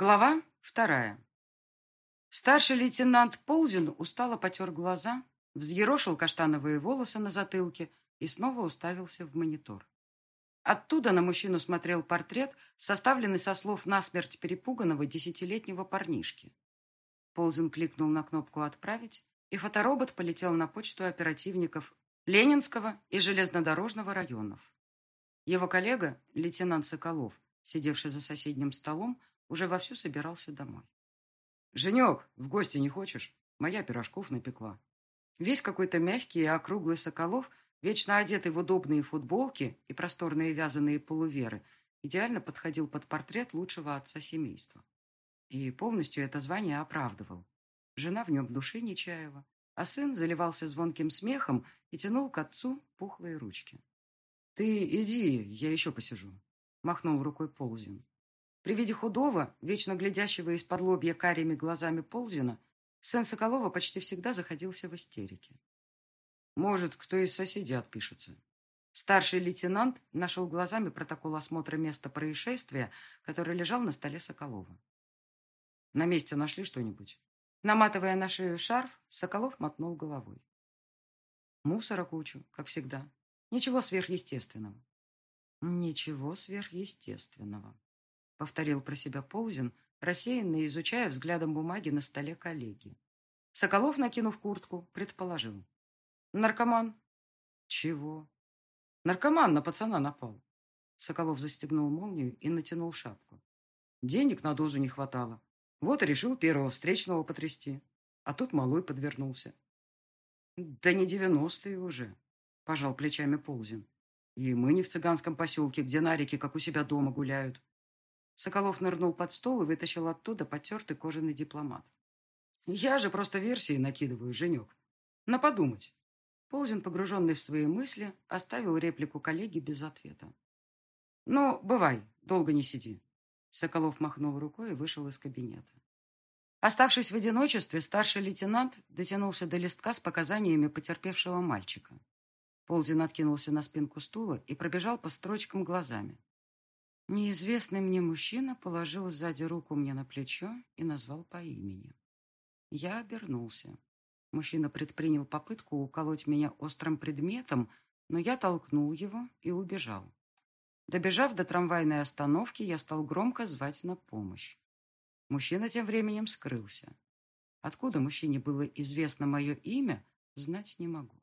Глава вторая. Старший лейтенант Ползин устало потер глаза, взъерошил каштановые волосы на затылке и снова уставился в монитор. Оттуда на мужчину смотрел портрет, составленный со слов насмерть перепуганного десятилетнего парнишки. Ползин кликнул на кнопку «Отправить», и фоторобот полетел на почту оперативников Ленинского и железнодорожного районов. Его коллега, лейтенант Соколов, сидевший за соседним столом, уже вовсю собирался домой. «Женек, в гости не хочешь? Моя пирожков напекла». Весь какой-то мягкий и округлый Соколов, вечно одетый в удобные футболки и просторные вязаные полуверы, идеально подходил под портрет лучшего отца семейства. И полностью это звание оправдывал. Жена в нем души не чаяла, а сын заливался звонким смехом и тянул к отцу пухлые ручки. «Ты иди, я еще посижу», — махнул рукой Ползин. При виде худого, вечно глядящего из-под лобья карими глазами Ползина, сын Соколова почти всегда заходился в истерике. «Может, кто из соседей отпишется?» Старший лейтенант нашел глазами протокол осмотра места происшествия, который лежал на столе Соколова. «На месте нашли что-нибудь?» Наматывая на шею шарф, Соколов мотнул головой. Мусора кучу, как всегда. Ничего сверхъестественного. Ничего сверхъестественного повторил про себя Ползин, рассеянно изучая взглядом бумаги на столе коллеги. Соколов, накинув куртку, предположил. «Наркоман». «Чего?» «Наркоман на пацана напал». Соколов застегнул молнию и натянул шапку. Денег на дозу не хватало. Вот и решил первого встречного потрясти. А тут малой подвернулся. «Да не девяностые уже», — пожал плечами Ползин. «И мы не в цыганском поселке, где нарики, как у себя дома, гуляют. Соколов нырнул под стол и вытащил оттуда потертый кожаный дипломат. «Я же просто версии накидываю, Женек. На подумать». Ползин, погруженный в свои мысли, оставил реплику коллеги без ответа. «Ну, бывай, долго не сиди». Соколов махнул рукой и вышел из кабинета. Оставшись в одиночестве, старший лейтенант дотянулся до листка с показаниями потерпевшего мальчика. Ползин откинулся на спинку стула и пробежал по строчкам глазами. Неизвестный мне мужчина положил сзади руку мне на плечо и назвал по имени. Я обернулся. Мужчина предпринял попытку уколоть меня острым предметом, но я толкнул его и убежал. Добежав до трамвайной остановки, я стал громко звать на помощь. Мужчина тем временем скрылся. Откуда мужчине было известно мое имя, знать не могу.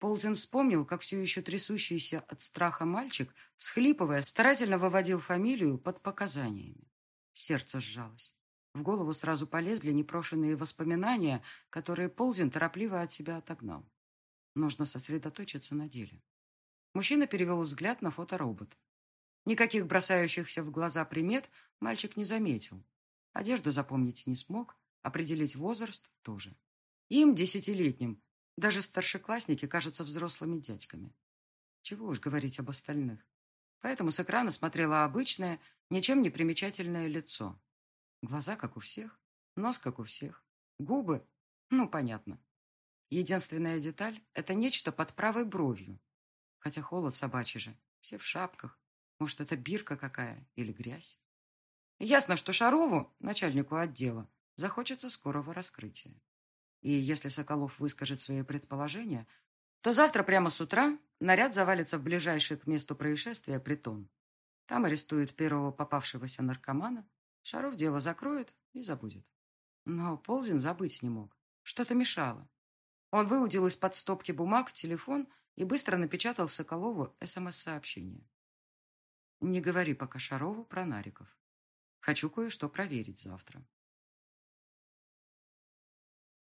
Ползин вспомнил, как все еще трясущийся от страха мальчик, всхлипывая, старательно выводил фамилию под показаниями. Сердце сжалось. В голову сразу полезли непрошенные воспоминания, которые Ползин торопливо от себя отогнал. Нужно сосредоточиться на деле. Мужчина перевел взгляд на фоторобот. Никаких бросающихся в глаза примет мальчик не заметил. Одежду запомнить не смог, определить возраст тоже. Им, десятилетним, даже старшеклассники кажутся взрослыми дядьками. Чего уж говорить об остальных. Поэтому с экрана смотрело обычное, ничем не примечательное лицо. Глаза, как у всех, нос, как у всех, губы, ну, понятно. Единственная деталь – это нечто под правой бровью. Хотя холод собачий же, все в шапках. Может, это бирка какая или грязь. Ясно, что Шарову, начальнику отдела, захочется скорого раскрытия. И если Соколов выскажет свои предположения, то завтра прямо с утра наряд завалится в ближайший к месту происшествия притон. Там арестуют первого попавшегося наркомана, Шаров дело закроет и забудет. Но Ползин забыть не мог. Что-то мешало. Он выудил из-под стопки бумаг телефон и быстро напечатал Соколову СМС-сообщение. «Не говори пока Шарову про Нариков. Хочу кое-что проверить завтра».